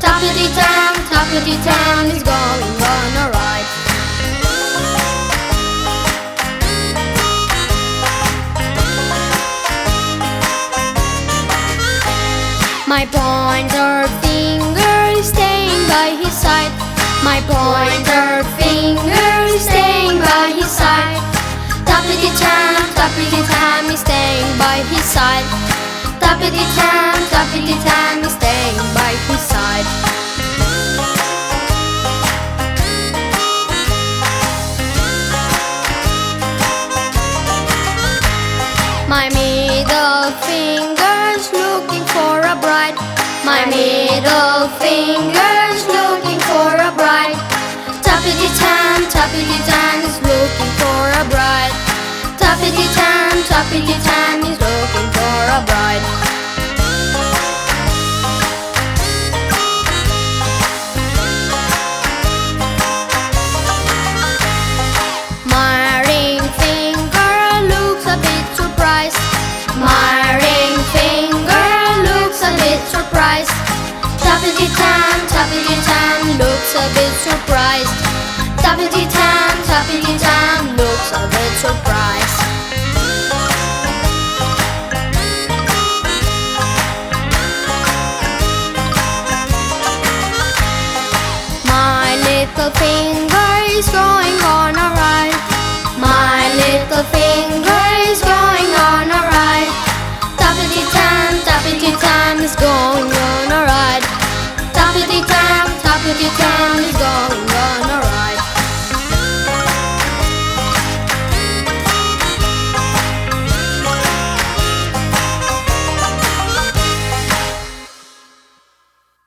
Tappity tam, tappity tam is going on alright. My pointer finger is staying by his side. My pointer finger is staying by his side. Tappity tam, tappity tam is staying by his side. Tappity tam, tappity tam is staying by his side. My middle finger's looking for a bride. My middle finger's looking for a bride. Tappity tam, tappity tam is looking for a bride. Tappity tam, tappity tam surprised. Tappity tam, tappity tam looks a bit surprised. Tappity tam, tappity tam looks a bit surprised. My little finger is going on a ride. Is going